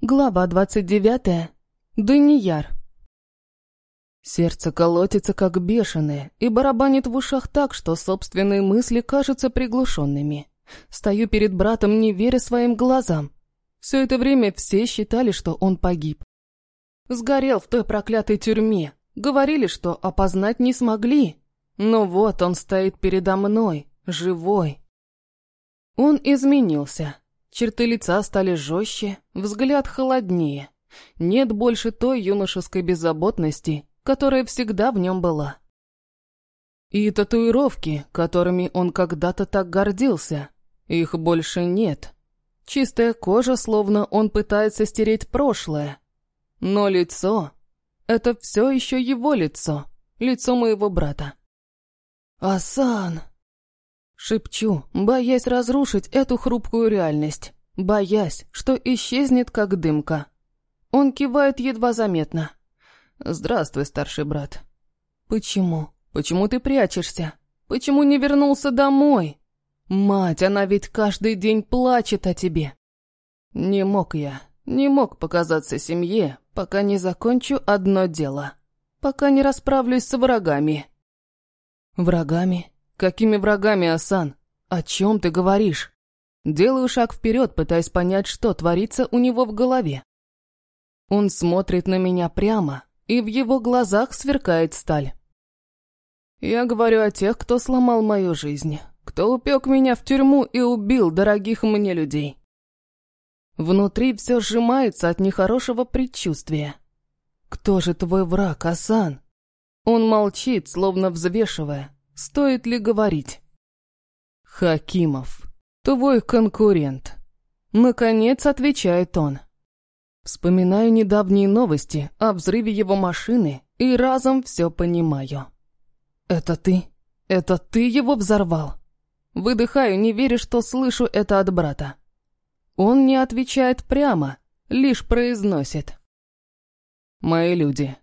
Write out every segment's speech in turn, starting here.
Глава двадцать девятая. Данияр. Сердце колотится как бешеное и барабанит в ушах так, что собственные мысли кажутся приглушенными. Стою перед братом, не веря своим глазам. Все это время все считали, что он погиб. Сгорел в той проклятой тюрьме. Говорили, что опознать не смогли. Но вот он стоит передо мной, живой. Он изменился. Черты лица стали жестче, взгляд холоднее. Нет больше той юношеской беззаботности, которая всегда в нем была. И татуировки, которыми он когда-то так гордился, их больше нет. Чистая кожа, словно он пытается стереть прошлое. Но лицо — это все еще его лицо, лицо моего брата. «Асан!» Шепчу, боясь разрушить эту хрупкую реальность, боясь, что исчезнет как дымка. Он кивает едва заметно. «Здравствуй, старший брат». «Почему? Почему ты прячешься? Почему не вернулся домой? Мать, она ведь каждый день плачет о тебе». «Не мог я, не мог показаться семье, пока не закончу одно дело, пока не расправлюсь с врагами». «Врагами? «Какими врагами, Асан? О чем ты говоришь?» Делаю шаг вперед, пытаясь понять, что творится у него в голове. Он смотрит на меня прямо, и в его глазах сверкает сталь. Я говорю о тех, кто сломал мою жизнь, кто упек меня в тюрьму и убил дорогих мне людей. Внутри все сжимается от нехорошего предчувствия. «Кто же твой враг, Асан?» Он молчит, словно взвешивая, Стоит ли говорить? Хакимов, твой конкурент. Наконец отвечает он. Вспоминаю недавние новости о взрыве его машины и разом все понимаю. Это ты? Это ты его взорвал? Выдыхаю, не веря, что слышу это от брата. Он не отвечает прямо, лишь произносит. Мои люди.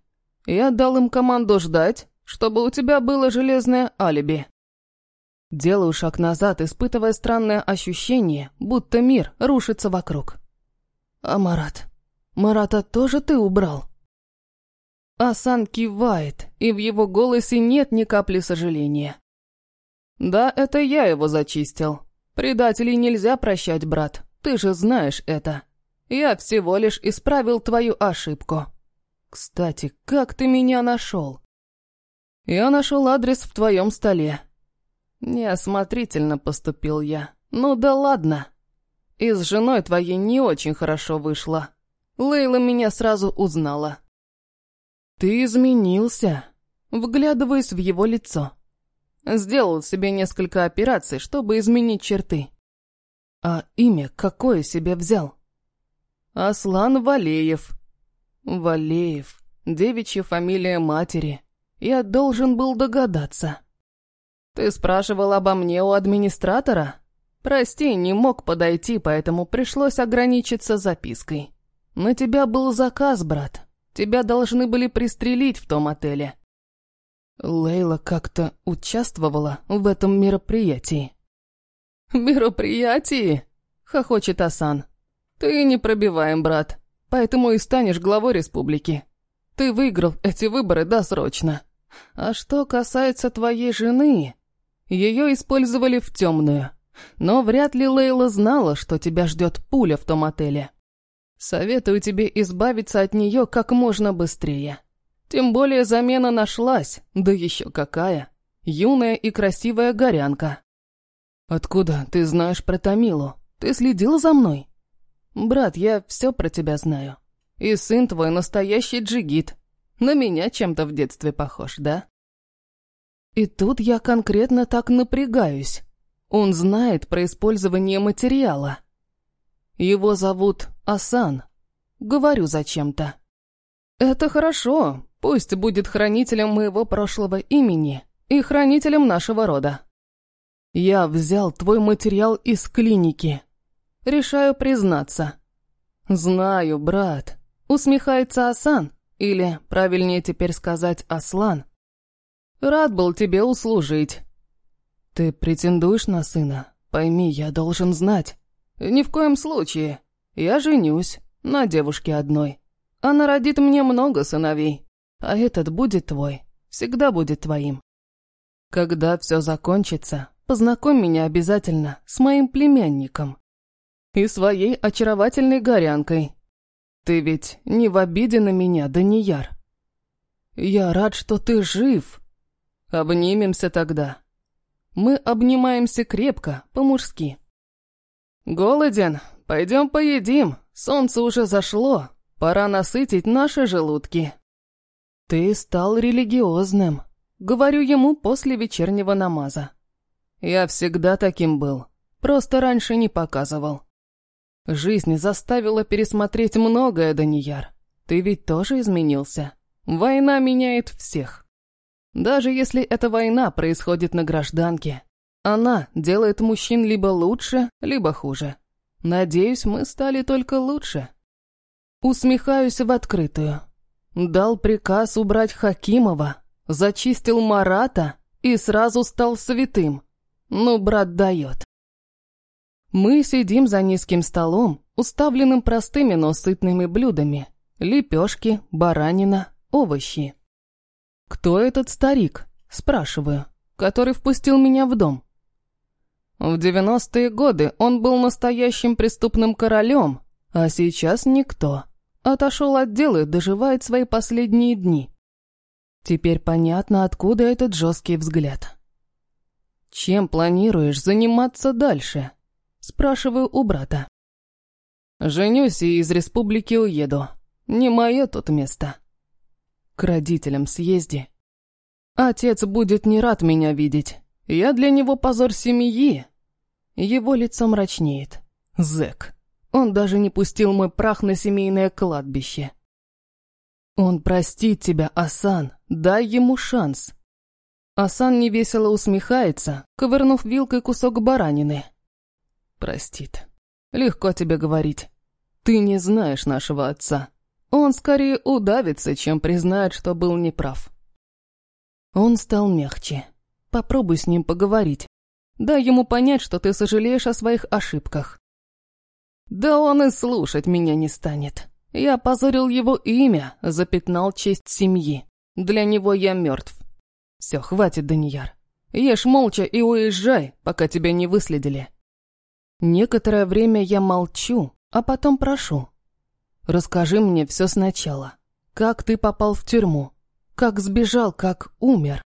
Я дал им команду ждать, чтобы у тебя было железное алиби. Делаю шаг назад, испытывая странное ощущение, будто мир рушится вокруг. А Марат? Марата тоже ты убрал? Асан кивает, и в его голосе нет ни капли сожаления. Да, это я его зачистил. Предателей нельзя прощать, брат, ты же знаешь это. Я всего лишь исправил твою ошибку. Кстати, как ты меня нашел? «Я нашел адрес в твоем столе». Неосмотрительно поступил я. «Ну да ладно. И с женой твоей не очень хорошо вышло. Лейла меня сразу узнала». «Ты изменился», вглядываясь в его лицо. Сделал себе несколько операций, чтобы изменить черты. А имя какое себе взял? Аслан Валеев. Валеев. Девичья фамилия матери. Я должен был догадаться. Ты спрашивал обо мне у администратора? Прости, не мог подойти, поэтому пришлось ограничиться запиской. На тебя был заказ, брат. Тебя должны были пристрелить в том отеле. Лейла как-то участвовала в этом мероприятии. «Мероприятии?» — хохочет Асан. «Ты не пробиваем, брат, поэтому и станешь главой республики. Ты выиграл эти выборы досрочно. А что касается твоей жены, ее использовали в темную. Но вряд ли Лейла знала, что тебя ждет пуля в том отеле. Советую тебе избавиться от нее как можно быстрее. Тем более замена нашлась, да еще какая. Юная и красивая горянка. Откуда ты знаешь про Тамилу? Ты следил за мной? Брат, я все про тебя знаю. И сын твой настоящий джигит. На меня чем-то в детстве похож, да? И тут я конкретно так напрягаюсь. Он знает про использование материала. Его зовут Асан. Говорю зачем-то. Это хорошо, пусть будет хранителем моего прошлого имени и хранителем нашего рода. Я взял твой материал из клиники. Решаю признаться. Знаю, брат. Усмехается Асан, или, правильнее теперь сказать, Аслан. Рад был тебе услужить. Ты претендуешь на сына? Пойми, я должен знать. Ни в коем случае. Я женюсь. на девушке одной. Она родит мне много сыновей, а этот будет твой, всегда будет твоим. Когда все закончится, познакомь меня обязательно с моим племянником и своей очаровательной горянкой. Ты ведь не в обиде на меня, Данияр. Я рад, что ты жив. Обнимемся тогда. Мы обнимаемся крепко, по-мужски. Голоден? Пойдем поедим. Солнце уже зашло. Пора насытить наши желудки. Ты стал религиозным. Говорю ему после вечернего намаза. Я всегда таким был. Просто раньше не показывал. Жизнь заставила пересмотреть многое, Данияр. Ты ведь тоже изменился. Война меняет всех. Даже если эта война происходит на гражданке, она делает мужчин либо лучше, либо хуже. Надеюсь, мы стали только лучше. Усмехаюсь в открытую. Дал приказ убрать Хакимова, зачистил Марата и сразу стал святым. Ну, брат дает. Мы сидим за низким столом, уставленным простыми, но сытными блюдами. Лепешки, баранина, овощи. «Кто этот старик?» – спрашиваю, который впустил меня в дом. В девяностые годы он был настоящим преступным королем, а сейчас никто. Отошел от дела и доживает свои последние дни. Теперь понятно, откуда этот жесткий взгляд. «Чем планируешь заниматься дальше?» Спрашиваю у брата. «Женюсь и из республики уеду. Не мое тут место. К родителям съезди. Отец будет не рад меня видеть. Я для него позор семьи». Его лицо мрачнеет. Зэк. Он даже не пустил мой прах на семейное кладбище. Он простит тебя, Асан. Дай ему шанс. Асан невесело усмехается, ковырнув вилкой кусок баранины. Простит. Легко тебе говорить. Ты не знаешь нашего отца. Он скорее удавится, чем признает, что был неправ. Он стал мягче. Попробуй с ним поговорить. Дай ему понять, что ты сожалеешь о своих ошибках. Да он и слушать меня не станет. Я позорил его имя, запятнал честь семьи. Для него я мертв. Все, хватит, Данияр. Ешь молча и уезжай, пока тебя не выследили. Некоторое время я молчу, а потом прошу. Расскажи мне все сначала. Как ты попал в тюрьму? Как сбежал, как умер?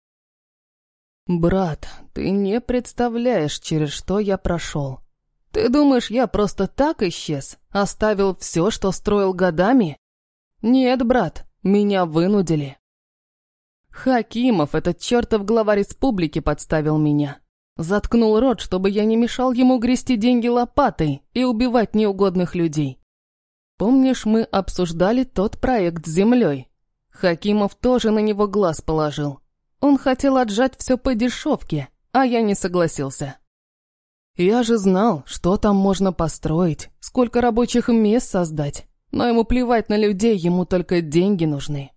Брат, ты не представляешь, через что я прошел. Ты думаешь, я просто так исчез? Оставил все, что строил годами? Нет, брат, меня вынудили. Хакимов, этот чертов глава республики, подставил меня. Заткнул рот, чтобы я не мешал ему грести деньги лопатой и убивать неугодных людей. Помнишь, мы обсуждали тот проект с землей? Хакимов тоже на него глаз положил. Он хотел отжать все по дешевке, а я не согласился. Я же знал, что там можно построить, сколько рабочих мест создать, но ему плевать на людей, ему только деньги нужны.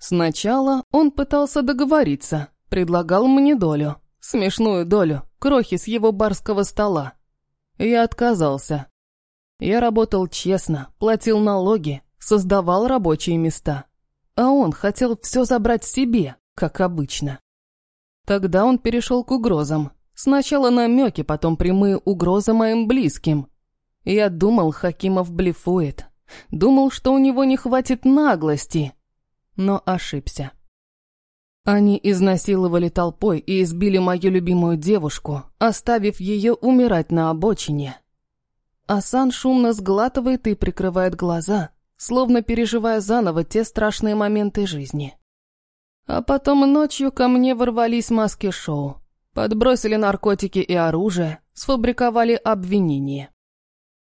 Сначала он пытался договориться, предлагал мне долю, Смешную долю, крохи с его барского стола. Я отказался. Я работал честно, платил налоги, создавал рабочие места. А он хотел все забрать себе, как обычно. Тогда он перешел к угрозам. Сначала намеки, потом прямые угрозы моим близким. Я думал, Хакимов блефует. Думал, что у него не хватит наглости. Но ошибся. Они изнасиловали толпой и избили мою любимую девушку, оставив ее умирать на обочине. Асан шумно сглатывает и прикрывает глаза, словно переживая заново те страшные моменты жизни. А потом ночью ко мне ворвались маски-шоу, подбросили наркотики и оружие, сфабриковали обвинения.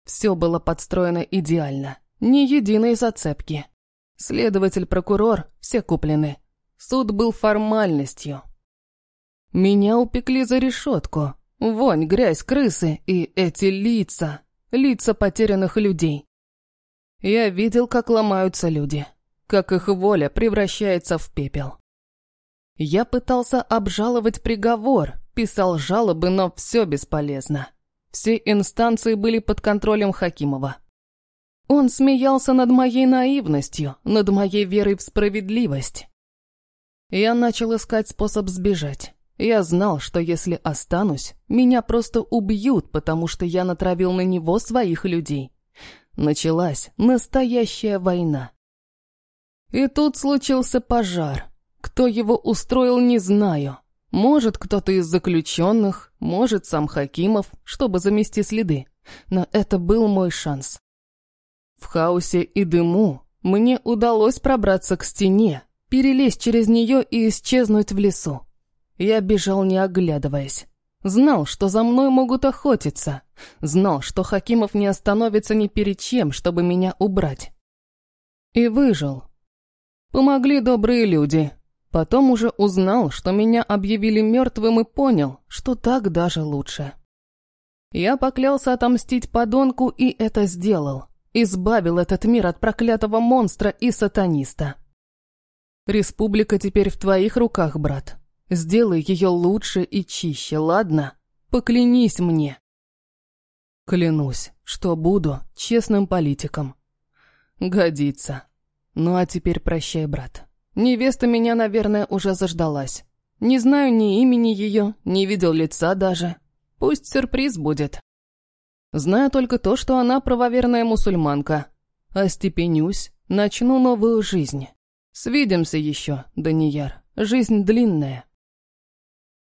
Все было подстроено идеально, ни единой зацепки. Следователь-прокурор, все куплены, Суд был формальностью. Меня упекли за решетку. Вонь, грязь, крысы и эти лица. Лица потерянных людей. Я видел, как ломаются люди. Как их воля превращается в пепел. Я пытался обжаловать приговор, писал жалобы, но все бесполезно. Все инстанции были под контролем Хакимова. Он смеялся над моей наивностью, над моей верой в справедливость. Я начал искать способ сбежать. Я знал, что если останусь, меня просто убьют, потому что я натравил на него своих людей. Началась настоящая война. И тут случился пожар. Кто его устроил, не знаю. Может, кто-то из заключенных, может, сам Хакимов, чтобы замести следы. Но это был мой шанс. В хаосе и дыму мне удалось пробраться к стене, перелезть через нее и исчезнуть в лесу. Я бежал, не оглядываясь. Знал, что за мной могут охотиться. Знал, что Хакимов не остановится ни перед чем, чтобы меня убрать. И выжил. Помогли добрые люди. Потом уже узнал, что меня объявили мертвым и понял, что так даже лучше. Я поклялся отомстить подонку и это сделал. Избавил этот мир от проклятого монстра и сатаниста. Республика теперь в твоих руках, брат. Сделай ее лучше и чище, ладно? Поклянись мне. Клянусь, что буду честным политиком. Годится. Ну а теперь прощай, брат. Невеста меня, наверное, уже заждалась. Не знаю ни имени ее, не видел лица даже. Пусть сюрприз будет. Знаю только то, что она правоверная мусульманка. Остепенюсь, начну новую жизнь. Свидимся еще, Данияр. Жизнь длинная.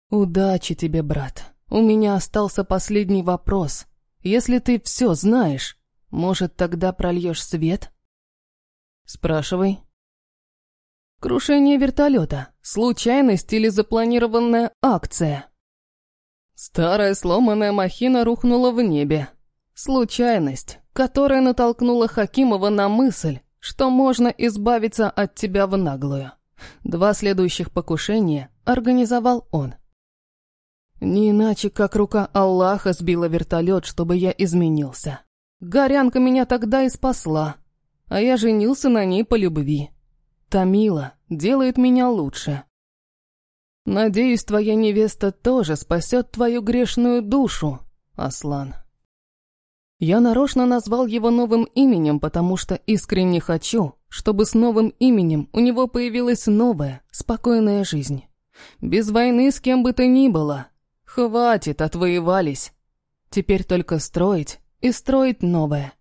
«Удачи тебе, брат. У меня остался последний вопрос. Если ты все знаешь, может, тогда прольешь свет?» «Спрашивай». «Крушение вертолета. Случайность или запланированная акция?» Старая сломанная махина рухнула в небе. Случайность, которая натолкнула Хакимова на мысль, что можно избавиться от тебя в наглую. Два следующих покушения организовал он. Не иначе, как рука Аллаха сбила вертолет, чтобы я изменился. Горянка меня тогда и спасла, а я женился на ней по любви. Тамила делает меня лучше. Надеюсь, твоя невеста тоже спасет твою грешную душу, Аслан. Я нарочно назвал его новым именем, потому что искренне хочу, чтобы с новым именем у него появилась новая, спокойная жизнь. Без войны с кем бы то ни было, Хватит, отвоевались. Теперь только строить и строить новое.